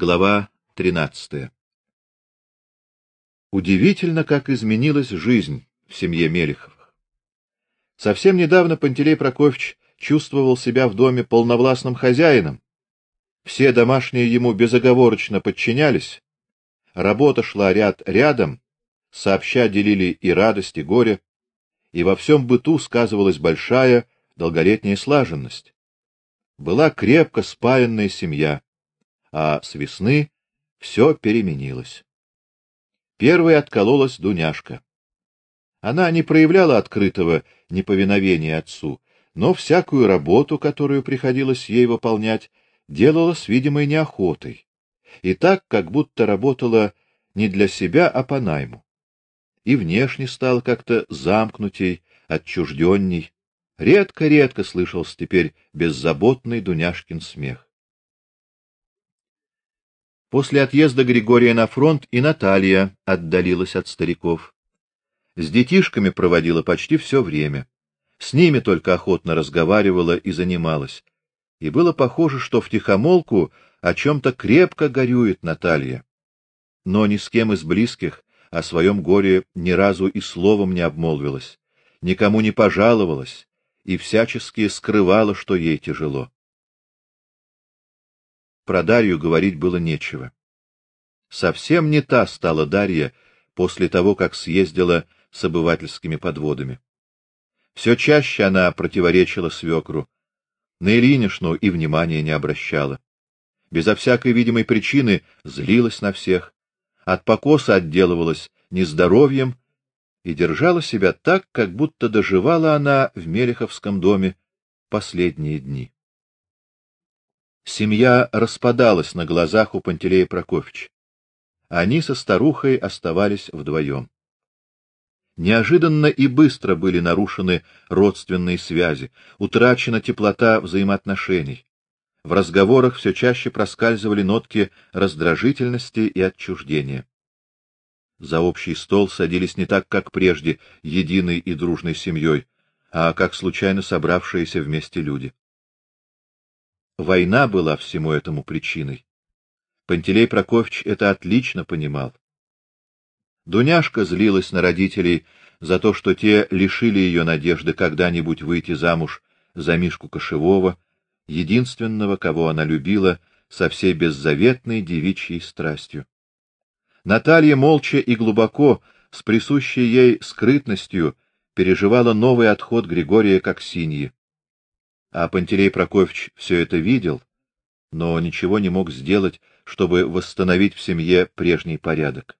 Глава 13. Удивительно, как изменилась жизнь в семье Мелеховых. Совсем недавно Пантелей Прокофьевич чувствовал себя в доме полновластным хозяином. Все домашние ему безоговорочно подчинялись. Работа шла ряд рядом, сообща делили и радость, и горе, и во всем быту сказывалась большая долголетняя слаженность. Была крепко спаянная семья а с весны все переменилось. Первой откололась Дуняшка. Она не проявляла открытого неповиновения отцу, но всякую работу, которую приходилось ей выполнять, делала с видимой неохотой. И так, как будто работала не для себя, а по найму. И внешне стал как-то замкнутей, отчужденней. Редко-редко слышался теперь беззаботный Дуняшкин смех. После отъезда Григория на фронт и Наталья отдалилась от стариков. С детишками проводила почти все время. С ними только охотно разговаривала и занималась. И было похоже, что в тихомолку о чем то крепко горюет Наталья. Но ни с кем из близких о своем горе ни разу и словом не обмолвилась, никому не пожаловалась и всячески скрывала, что ей тяжело. Про Дарью говорить было нечего. Совсем не та стала Дарья после того, как съездила с обывательскими подводами. Все чаще она противоречила свекру, на Ильинишну и внимания не обращала. Безо всякой видимой причины злилась на всех, от покоса отделывалась нездоровьем и держала себя так, как будто доживала она в Мелеховском доме последние дни. Семья распадалась на глазах у Пантелея Прокофьевича. Они со старухой оставались вдвоем. Неожиданно и быстро были нарушены родственные связи, утрачена теплота взаимоотношений. В разговорах все чаще проскальзывали нотки раздражительности и отчуждения. За общий стол садились не так, как прежде, единой и дружной семьей, а как случайно собравшиеся вместе люди. Война была всему этому причиной. Пантелей Прокофьевич это отлично понимал. Дуняшка злилась на родителей за то, что те лишили ее надежды когда-нибудь выйти замуж за Мишку Кошевого, единственного, кого она любила со всей беззаветной девичьей страстью. Наталья молча и глубоко, с присущей ей скрытностью, переживала новый отход Григория как синьи. А Пантелей Прокофьевич все это видел, но ничего не мог сделать, чтобы восстановить в семье прежний порядок.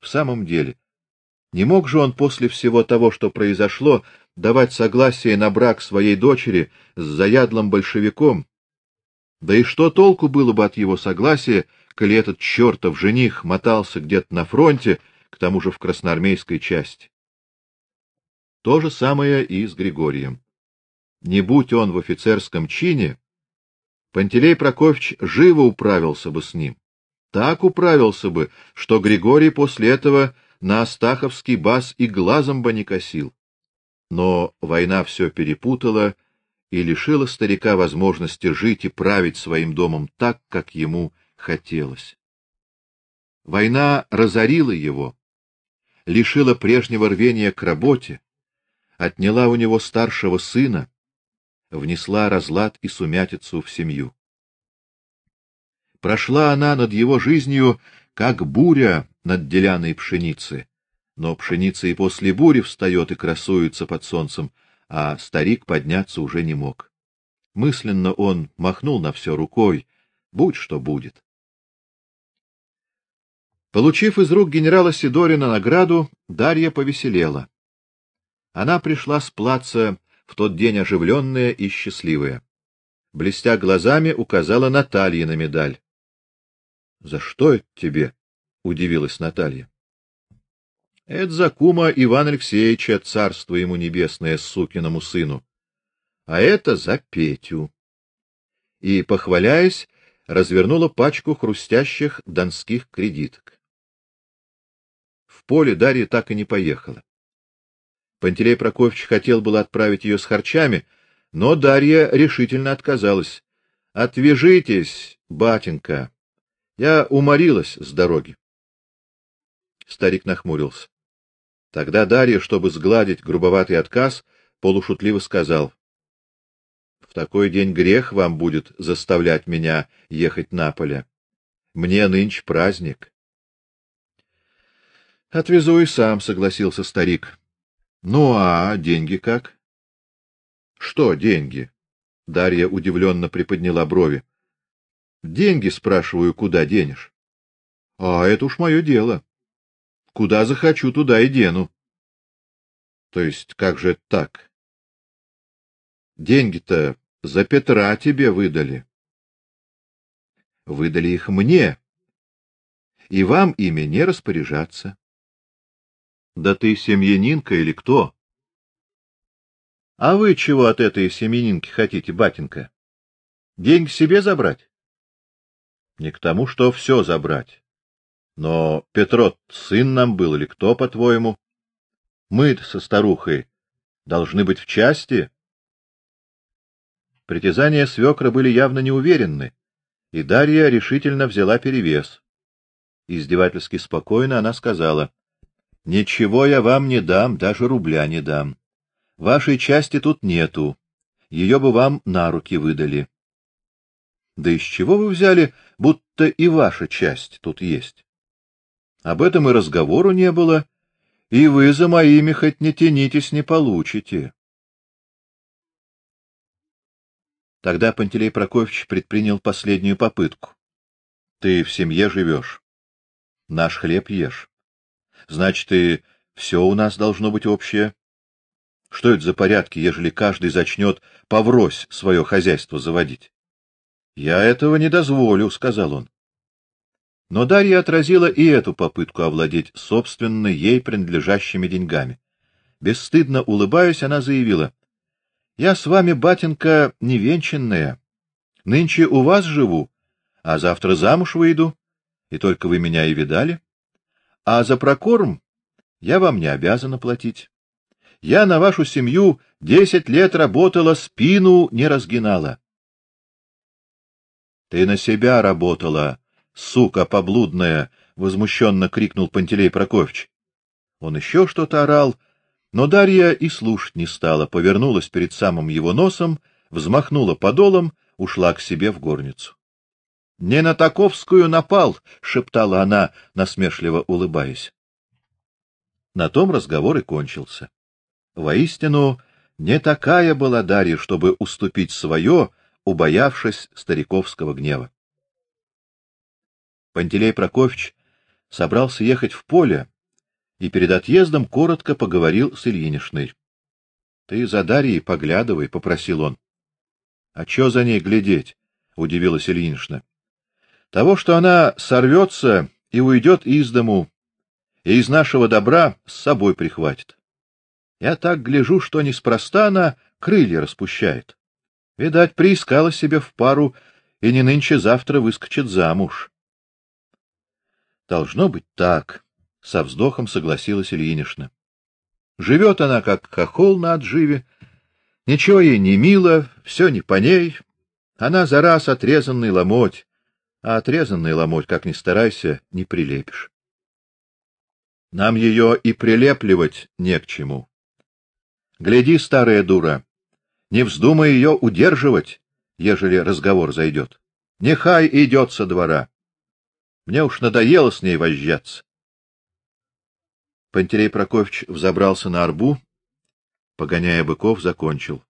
В самом деле, не мог же он после всего того, что произошло, давать согласие на брак своей дочери с заядлым большевиком? Да и что толку было бы от его согласия, коли этот чертов жених мотался где-то на фронте, к тому же в красноармейской части? То же самое и с Григорием. Не будь он в офицерском чине, Пантелей Прокофьевич живо управился бы с ним. Так управился бы, что Григорий после этого на Астаховский бас и глазом бы не косил. Но война все перепутала и лишила старика возможности жить и править своим домом так, как ему хотелось. Война разорила его, лишила прежнего рвения к работе, отняла у него старшего сына, внесла разлад и сумятицу в семью. Прошла она над его жизнью, как буря над деляной пшеницы. Но пшеница и после бури встает и красуется под солнцем, а старик подняться уже не мог. Мысленно он махнул на все рукой, будь что будет. Получив из рук генерала Сидорина награду, Дарья повеселела. Она пришла с плаца в тот день оживленная и счастливая. Блестя глазами, указала Наталье на медаль. — За что это тебе? — удивилась Наталья. — Это за кума Ивана Алексеевича, царство ему небесное, сукиному сыну. А это за Петю. И, похваляясь, развернула пачку хрустящих донских кредиток. В поле Дарья так и не поехала. Пантелей Прокофьевич хотел было отправить ее с харчами, но Дарья решительно отказалась. Отвяжитесь, батенька. Я уморилась с дороги. Старик нахмурился. Тогда Дарья, чтобы сгладить грубоватый отказ, полушутливо сказал: "В такой день грех вам будет заставлять меня ехать на поле. Мне нынче праздник". Отвезу и сам, согласился старик. Ну а деньги как? Что деньги? Дарья удивленно приподняла брови. Деньги, спрашиваю, куда денешь? А это уж мое дело. Куда захочу, туда и дену. То есть как же так? Деньги-то за Петра тебе выдали. Выдали их мне. И вам ими не распоряжаться. Да ты семьянинка или кто? А вы чего от этой семьянинки хотите, батенька? Деньги себе забрать? Не к тому, что все забрать. Но Петро сын нам был или кто, по-твоему? мы со старухой должны быть в части. Притязания свекра были явно неуверенны, и Дарья решительно взяла перевес. Издевательски спокойно она сказала: Ничего я вам не дам, даже рубля не дам. Вашей части тут нету. Ее бы вам на руки выдали. Да из чего вы взяли, будто и ваша часть тут есть? Об этом и разговору не было, и вы за моими хоть не тянитесь, не получите. Тогда Пантелей Прокофьевич предпринял последнюю попытку. Ты в семье живешь, наш хлеб ешь. Значит, и все у нас должно быть общее. Что это за порядки, ежели каждый зачнет поврось свое хозяйство заводить? Я этого не дозволю, сказал он. Но Дарья отразила и эту попытку овладеть собственно ей принадлежащими деньгами. Бесстыдно улыбаясь, она заявила: "Я с вами, батенька, невенчанная. Нынче у вас живу, а завтра замуж выйду, и только вы меня и видали. А за прокорм я вам не обязана платить. Я на вашу семью десять лет работала, спину не разгинала. Ты на себя работала, сука поблудная, возмущенно крикнул Пантелей Прокофьевич. Он еще что-то орал, но Дарья и слушать не стала, повернулась перед самым его носом, взмахнула подолом, ушла к себе в горницу. Не на Таковскую напал, шептала она, насмешливо улыбаясь. На том разговор и кончился. Воистину, не такая была Дарья, чтобы уступить свое, убоявшись стариковского гнева. Пантелей Прокофьевич собрался ехать в поле и перед отъездом коротко поговорил с Ильинишной. Ты за Дарьей поглядывай, попросил он. А что за ней глядеть? удивилась Ильинишна. Того, что она сорвется и уйдет из дому, и из нашего добра с собой прихватит. Я так гляжу, что неспроста она крылья распущает. Видать, приискала себе в пару и не нынче-завтра выскочит замуж. Должно быть так, со вздохом согласилась Ильинишна. Живет она как хохол на отживе, ничего ей не мило, все не по ней. Она за раз отрезанный ломоть, а отрезанный ломоть, как ни старайся, не прилепишь. Нам ее и прилепливать не к чему. Гляди, старая дура, не вздумай ее удерживать, ежели разговор зайдет. Нехай идет со двора. Мне уж надоело с ней возжаться. Пантелей Прокофьевич взобрался на арбу, погоняя быков, закончил.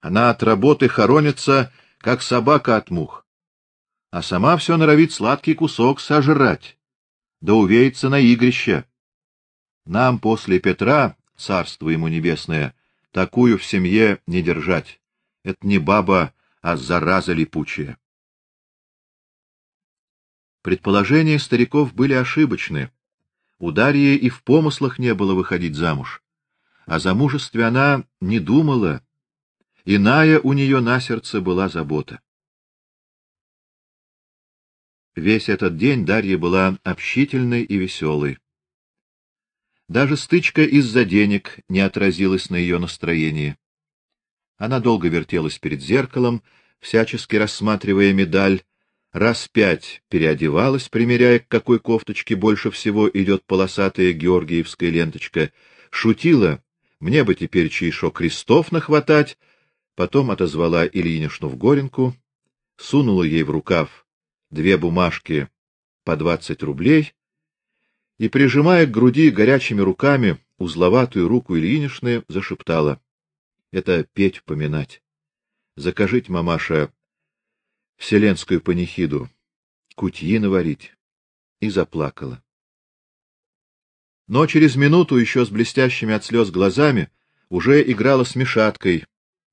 Она от работы хоронится, как собака от мух а сама все норовит сладкий кусок сожрать, да увеется на игрище. Нам после Петра, царство ему небесное, такую в семье не держать. Это не баба, а зараза липучая. Предположения стариков были ошибочны. У Дарьи и в помыслах не было выходить замуж. О замужестве она не думала. Иная у нее на сердце была забота. Весь этот день Дарья была общительной и веселой. Даже стычка из-за денег не отразилась на ее настроении. Она долго вертелась перед зеркалом, всячески рассматривая медаль, раз пять переодевалась, примеряя, к какой кофточке больше всего идет полосатая георгиевская ленточка, шутила, мне бы теперь чайшо крестов нахватать, потом отозвала Ильинишну в горенку, сунула ей в рукав две бумажки по двадцать рублей и, прижимая к груди горячими руками узловатую руку Ильинишны, зашептала. — Это Петь поминать. Закажите, мамаша, вселенскую панихиду, кутьи наварить. И заплакала. Но через минуту еще с блестящими от слез глазами уже играла с Мишаткой,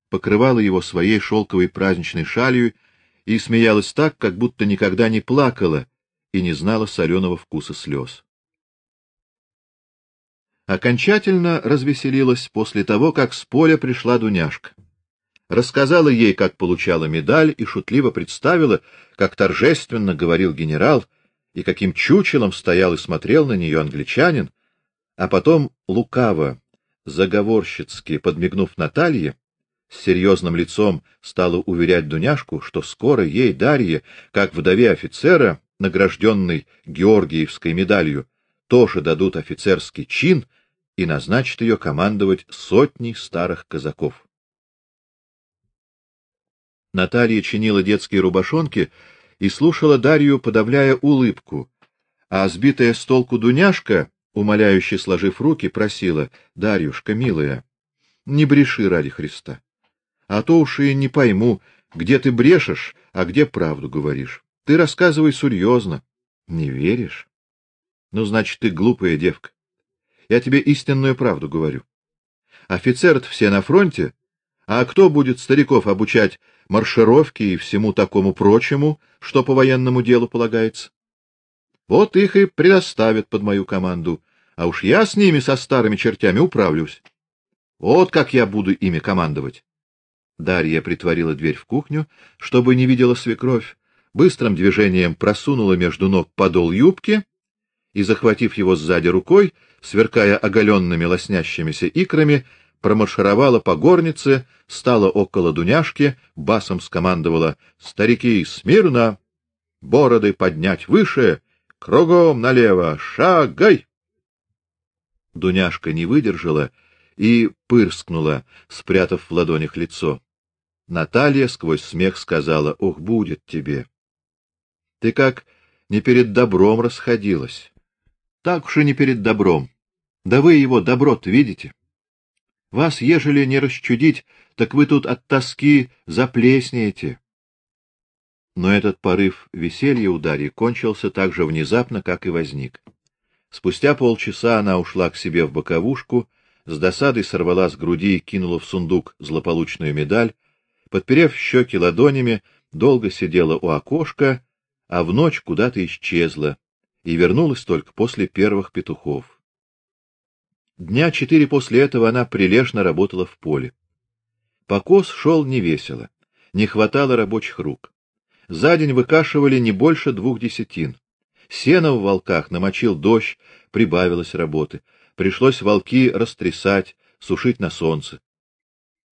покрывала его своей шелковой праздничной шалью и смеялась так, как будто никогда не плакала и не знала соленого вкуса слез. Окончательно развеселилась после того, как с поля пришла Дуняшка рассказала ей, как получала медаль, и шутливо представила, как торжественно говорил генерал, и каким чучелом стоял и смотрел на нее англичанин, а потом лукаво, заговорщицки подмигнув Наталье, с серьезным лицом стала уверять Дуняшку, что скоро ей Дарье, как вдове офицера, награжденной Георгиевской медалью, тоже дадут офицерский чин и назначат ее командовать сотней старых казаков. Наталья чинила детские рубашонки и слушала Дарью, подавляя улыбку, а сбитая с толку Дуняшка, умоляюще сложив руки, просила: "Дарюшка, милая, не бреши ради Христа. А то уж и не пойму, где ты брешешь, а где правду говоришь. Ты рассказывай серьезно. Не веришь? Ну, значит, ты глупая девка. Я тебе истинную правду говорю. Офицеры все на фронте, а кто будет стариков обучать маршировке и всему такому прочему, что по военному делу полагается? Вот их и предоставят под мою команду, а уж я с ними со старыми чертями управлюсь. Вот как я буду ими командовать. Дарья притворила дверь в кухню, чтобы не видела свекровь, быстрым движением просунула между ног подол юбки и, захватив его сзади рукой, сверкая оголенными лоснящимися икрами, промаршировала по горнице, стала около Дуняшки, басом скомандовала: "Старики, смирно! Бороды поднять выше, кругом налево, шагай!" Дуняшка не выдержала и пырскнула, спрятав в ладонях лицо. Наталья сквозь смех сказала: "Ох, будет тебе. Ты как не перед добром расходилась. Так уж и не перед добром. Да вы его добро видите? Вас, ежели не расчудить, так вы тут от тоски заплеснеете. Но этот порыв веселья у Дарьи кончился так же внезапно, как и возник. Спустя полчаса она ушла к себе в боковушку, с досадой сорвала с груди и кинула в сундук злополучную медаль, подперев щеки ладонями, долго сидела у окошка, а в ночь куда-то исчезла и вернулась только после первых петухов. Дня четыре после этого она прилежно работала в поле. Покос шел невесело, не хватало рабочих рук. За день выкашивали не больше двух десятин. Сено в волках намочил дождь, прибавилось работы. Пришлось волки растрясать, сушить на солнце.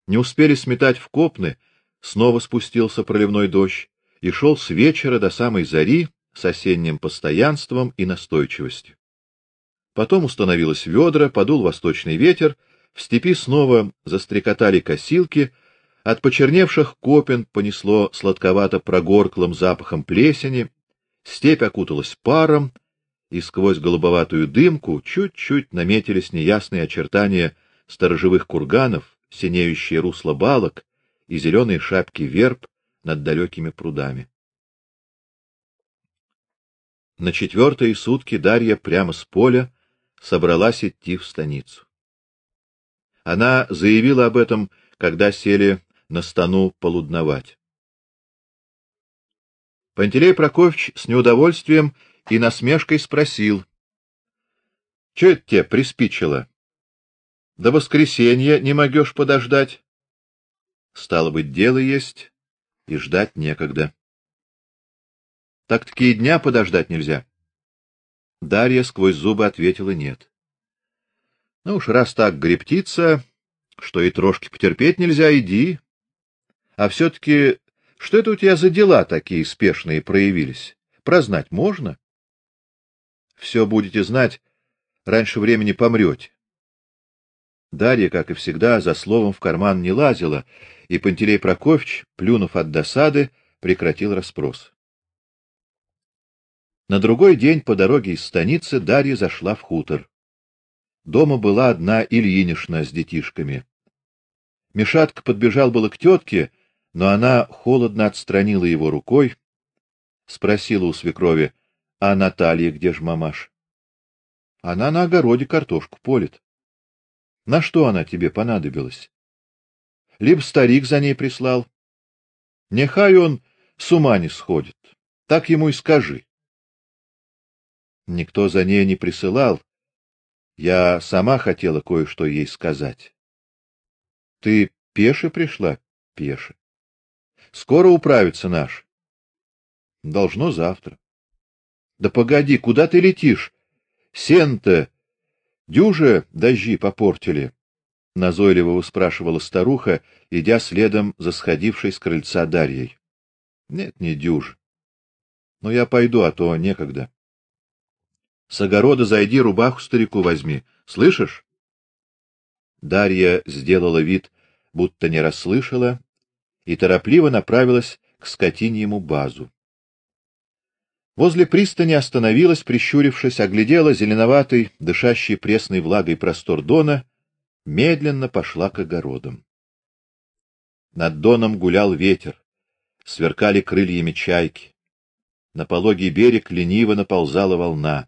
Не успели сметать в копны, снова спустился проливной дождь и шел с вечера до самой зари с осенним постоянством и настойчивостью. Потом установилось ведра, подул восточный ветер, в степи снова застрекотали косилки, от почерневших копен понесло сладковато прогорклым запахом плесени, степь окуталась паром, и сквозь голубоватую дымку чуть-чуть наметились неясные очертания сторожевых курганов, синеющие русла балок и зеленые шапки верб над далекими прудами. На четвертые сутки Дарья прямо с поля собралась идти в станицу. Она заявила об этом, когда сели на стану полудновать. Пантелей Прокофьевич с неудовольствием и насмешкой спросил: "Что это тебе приспичило? До воскресенья не могешь подождать?" Стало быть, дело есть, и ждать некогда. Так таки дня подождать нельзя. Дарья сквозь зубы ответила нет. Ну уж раз так грептица, что и трошки потерпеть нельзя, иди. А все таки Что это у тебя за дела такие спешные проявились? Прознать можно? Все будете знать, раньше времени помрете. Дарья, как и всегда, за словом в карман не лазила, и Пантелей Прокофьевич, плюнув от досады, прекратил расспрос. На другой день по дороге из станицы Дарья зашла в хутор. Дома была одна Ильинишна с детишками. Мишатка подбежал было к тетке, но она холодно отстранила его рукой, спросила у свекрови: "А Наталья где ж мамаш?" "Она на огороде картошку полит". "На что она тебе понадобилась?" "Либо старик за ней прислал. Нехай он с ума не сходит. Так ему и скажи". Никто за ней не присылал. Я сама хотела кое-что ей сказать. Ты пеше пришла? Пеше. Скоро управится наш. Должно завтра. Да погоди, куда ты летишь? Сен-то дюже дожди попортили. Назойливо спрашивала старуха, идя следом за сходившей с крыльца Дарьей. Нет, не дюж. Но я пойду, а то некогда. С огорода зайди, рубаху старику возьми. Слышишь? Дарья сделала вид, будто не расслышала, и торопливо направилась к скотиньему базу. Возле пристани остановилась, прищурившись, оглядела зеленоватый, дышащий пресной влагой простор дона, медленно пошла к огородам. Над доном гулял ветер, сверкали крыльями чайки. На пологий берег лениво наползала волна.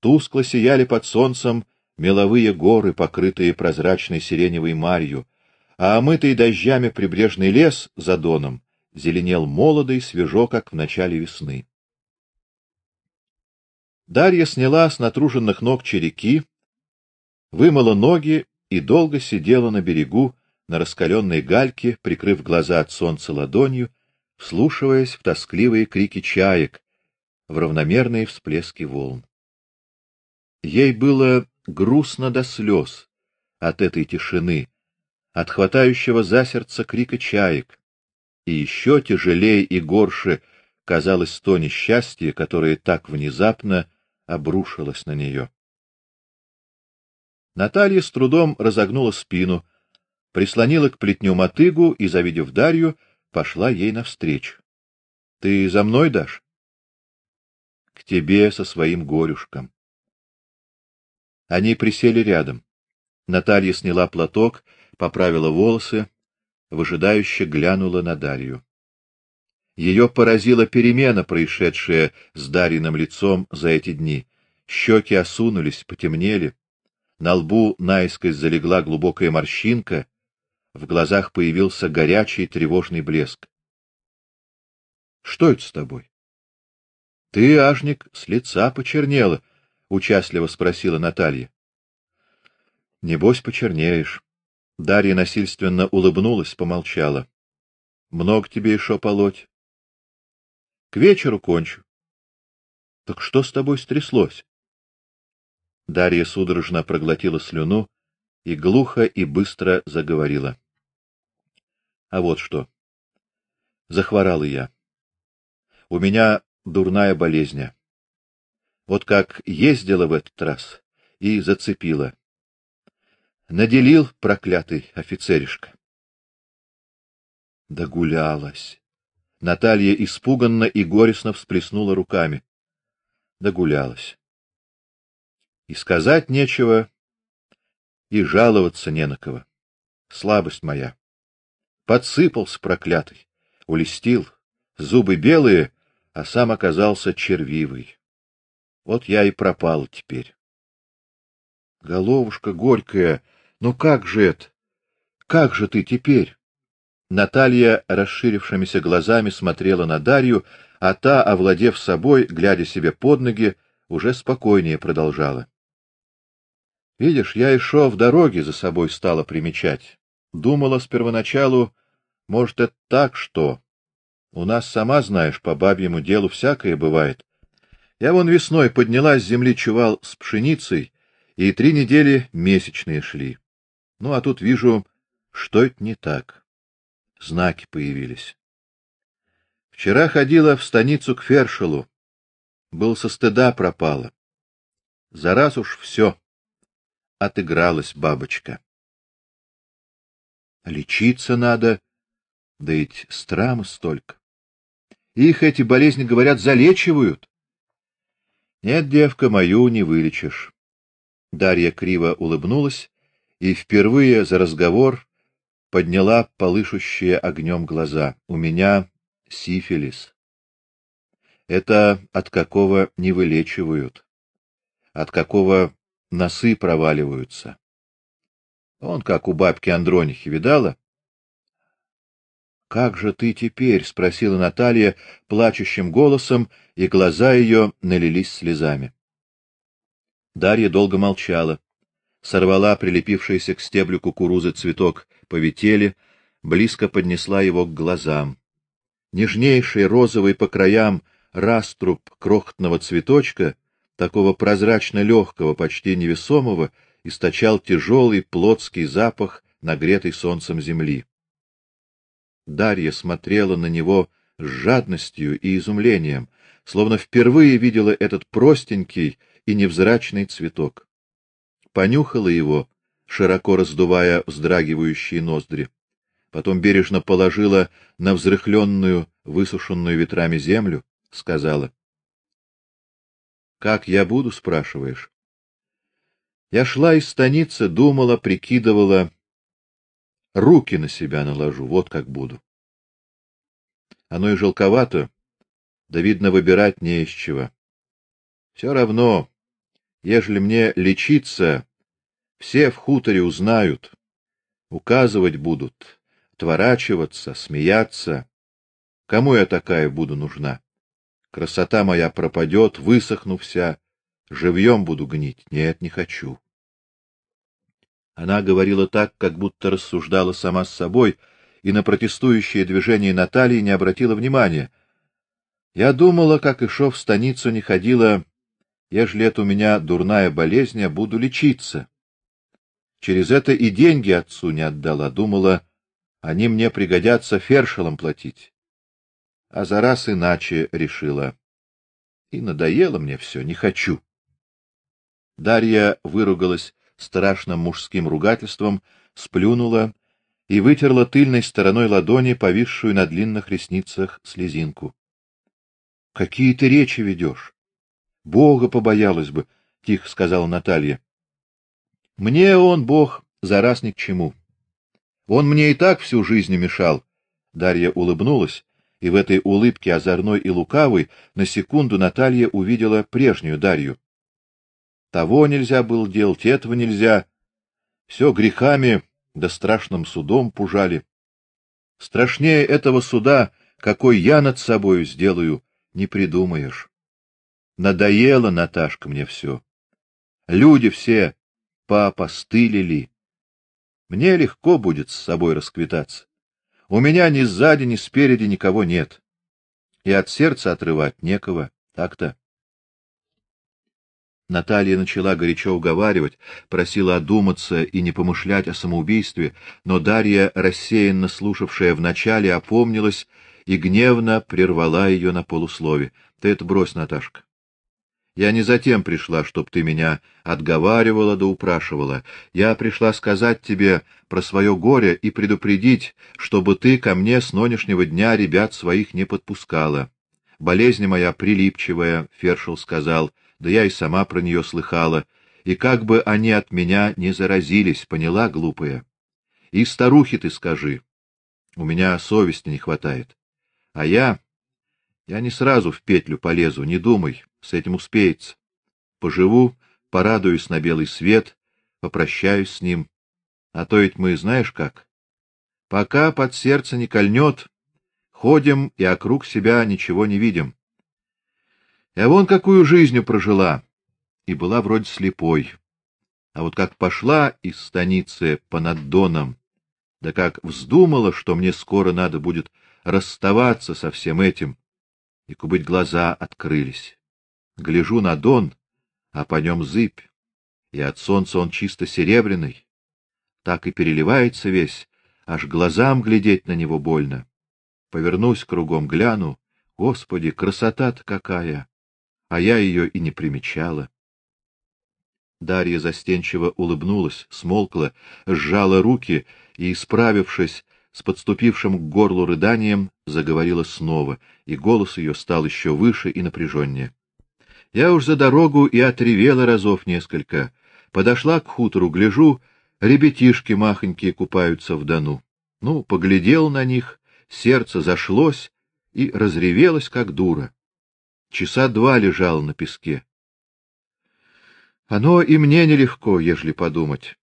Тускло сияли под солнцем меловые горы, покрытые прозрачной сиреневой марью, а омытый дождями прибрежный лес за доном зеленел молодо и свежо, как в начале весны. Дарья сняла с натруженных ног череки, вымыла ноги и долго сидела на берегу на раскаленной гальке, прикрыв глаза от солнца ладонью, вслушиваясь в тоскливые крики чаек, в равномерные всплески волн. Ей было грустно до слез от этой тишины, от хватающего за сердце крика чаек, и еще тяжелее и горше казалось то несчастье, которое так внезапно обрушилось на нее. Наталья с трудом разогнула спину, прислонила к плетню мотыгу и, завидев Дарью, пошла ей навстречу. Ты за мной дашь? К тебе со своим горюшком. Они присели рядом. Наталья сняла платок, поправила волосы, выжидающе глянула на Дарью. Ее поразила перемена, происшедшая с Дариным лицом за эти дни. Щеки осунулись, потемнели, на лбу наискось залегла глубокая морщинка, в глазах появился горячий тревожный блеск. Что это с тобой? Ты, ажник, с лица почернела, участливо спросила Наталья. Небось почернеешь. Дарья насильственно улыбнулась, помолчала. Много тебе еще полоть. К вечеру кончу. Так что с тобой стряслось? Дарья судорожно проглотила слюну и глухо и быстро заговорила. А вот что. Захворала я. У меня дурная болезнь. Вот как ездила в этот раз и зацепила. Наделил проклятый офицеришка. Догулялась. Наталья испуганно и горестно всплеснула руками. Догулялась. И сказать нечего, и жаловаться не на кого. Слабость моя. Подсыпался проклятый, улестил, зубы белые, а сам оказался червивый. Вот я и пропал теперь. Головушка горькая, ну как же это? Как же ты теперь? Наталья расширившимися глазами смотрела на Дарью, а та, овладев собой, глядя себе под ноги, уже спокойнее продолжала. Видишь, я и шел в дороге за собой стала примечать. Думала с первоначалу, может, это так, что у нас сама знаешь, по бабьему делу всякое бывает. Я вон весной подняла с земли чувал с пшеницей, и три недели месячные шли. Ну а тут вижу, что это не так. Знаки появились. Вчера ходила в станицу к Фершелу. Был со стыда пропала. За раз уж все. Отыгралась бабочка. Лечиться надо, да ведь страм столько. Их эти болезни, говорят, залечивают. Нет, девка, мою не вылечишь. Дарья криво улыбнулась и впервые за разговор подняла полышущие огнем глаза. У меня сифилис. Это от какого не вылечивают, от какого носы проваливаются. Он как у бабки Андронихи видала? Как же ты теперь, спросила Наталья плачущим голосом, и глаза ее налились слезами. Дарья долго молчала, сорвала прилепившийся к стеблю кукурузы цветок повители, близко поднесла его к глазам. Нежнейший розовый по краям раструб крохотного цветочка, такого прозрачно легкого, почти невесомого, источал тяжелый плотский запах нагретой солнцем земли. Дарья смотрела на него с жадностью и изумлением, словно впервые видела этот простенький и невзрачный цветок. Понюхала его, широко раздувая вздрагивающие ноздри. Потом бережно положила на взрыхленную, высушенную ветрами землю, сказала: "Как я буду, спрашиваешь? Я шла из станицы, думала, прикидывала, руки на себя наложу, вот как буду. Оно и жалковато, да видно выбирать не из чего. Все равно, ежели мне лечиться, все в хуторе узнают, указывать будут, творачиваться, смеяться. Кому я такая буду нужна? Красота моя пропадет, высохну вся, живьем буду гнить. Нет, не хочу. Она говорила так, как будто рассуждала сама с собой, и на протестующее движение Натальи не обратила внимания. Я думала, как и шов в станицу не ходила, ежели это у меня дурная болезнь, буду лечиться. Через это и деньги отцу не отдала, думала, они мне пригодятся фершелом платить. А за раз иначе решила. И надоело мне все, не хочу. Дарья выругалась страшным мужским ругательством, сплюнула и вытерла тыльной стороной ладони повисшую на длинных ресницах слезинку. Какие ты речи ведешь? Бога побоялась бы, тихо сказала Наталья. Мне он, Бог, за раз ни к чему. Он мне и так всю жизнь мешал. Дарья улыбнулась, и в этой улыбке озорной и лукавой на секунду Наталья увидела прежнюю Дарью. Того нельзя было делать, этого нельзя. Все грехами да страшным судом пужали. Страшнее этого суда, какой я над собою сделаю, не придумаешь. Надоело, Наташка, мне все. Люди все поопостылили. Мне легко будет с собой расквитаться. У меня ни сзади, ни спереди никого нет. И от сердца отрывать некого, так-то. Наталья начала горячо уговаривать, просила одуматься и не помышлять о самоубийстве, но Дарья, рассеянно слушавшая вначале, опомнилась и гневно прервала ее на полуслове. Ты это брось, Наташка. Я не затем пришла, чтоб ты меня отговаривала да упрашивала. Я пришла сказать тебе про свое горе и предупредить, чтобы ты ко мне с нынешнего дня ребят своих не подпускала. Болезнь моя прилипчивая, Фершел сказал, — да я и сама про нее слыхала, и как бы они от меня не заразились, поняла, глупая? И старухе ты скажи. У меня совести не хватает. А я... Я не сразу в петлю полезу, не думай, с этим успеется. Поживу, порадуюсь на белый свет, попрощаюсь с ним. А то ведь мы, знаешь как, пока под сердце не кольнет, ходим и округ себя ничего не видим. Я вон какую жизнью прожила, и была вроде слепой. А вот как пошла из станицы по наддонам, да как вздумала, что мне скоро надо будет расставаться со всем этим, и кубыть глаза открылись. Гляжу на дон, а по нем зыбь, и от солнца он чисто серебряный, так и переливается весь, аж глазам глядеть на него больно. Повернусь кругом, гляну, Господи, красота-то какая! А я ее и не примечала. Дарья застенчиво улыбнулась, смолкла, сжала руки и, справившись с подступившим к горлу рыданием, заговорила снова, и голос ее стал еще выше и напряженнее. Я уж за дорогу и отревела разов несколько. Подошла к хутору, гляжу, ребятишки махонькие купаются в Дону. Ну, поглядел на них, сердце зашлось и разревелось, как дура. Часа два лежал на песке. Оно и мне нелегко, ежели подумать.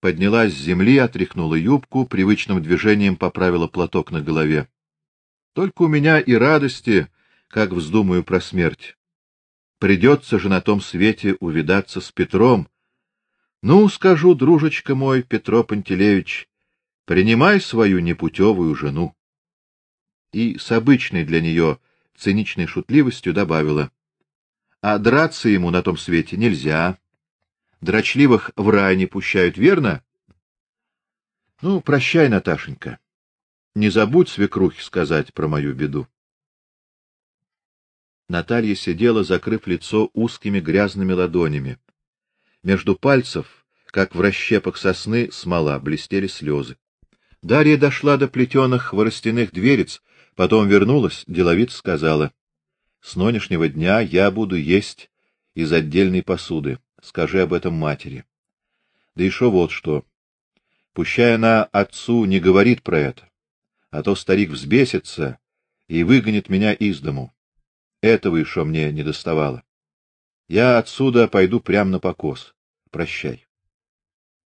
Поднялась с земли, отряхнула юбку, привычным движением поправила платок на голове. Только у меня и радости, как вздумаю про смерть. Придется же на том свете увидаться с Петром. Ну, скажу, дружечка мой, Петро Пантелеевич, принимай свою непутевую жену. И с обычной для нее циничной шутливостью добавила: а драться ему на том свете нельзя. Дрочливых в рай не пущают, верно? Ну, прощай, Наташенька. Не забудь свекрухе сказать про мою беду. Наталья сидела, закрыв лицо узкими грязными ладонями. Между пальцев, как в расщепах сосны, смола, блестели слезы. Дарья дошла до плетеных хворостяных дверец, потом вернулась, деловито сказала: с нынешнего дня я буду есть из отдельной посуды. Скажи об этом матери. Да еще вот что. Пущай она отцу не говорит про это, а то старик взбесится и выгонит меня из дому. Этого еще мне не доставало. Я отсюда пойду прямо на покос. Прощай.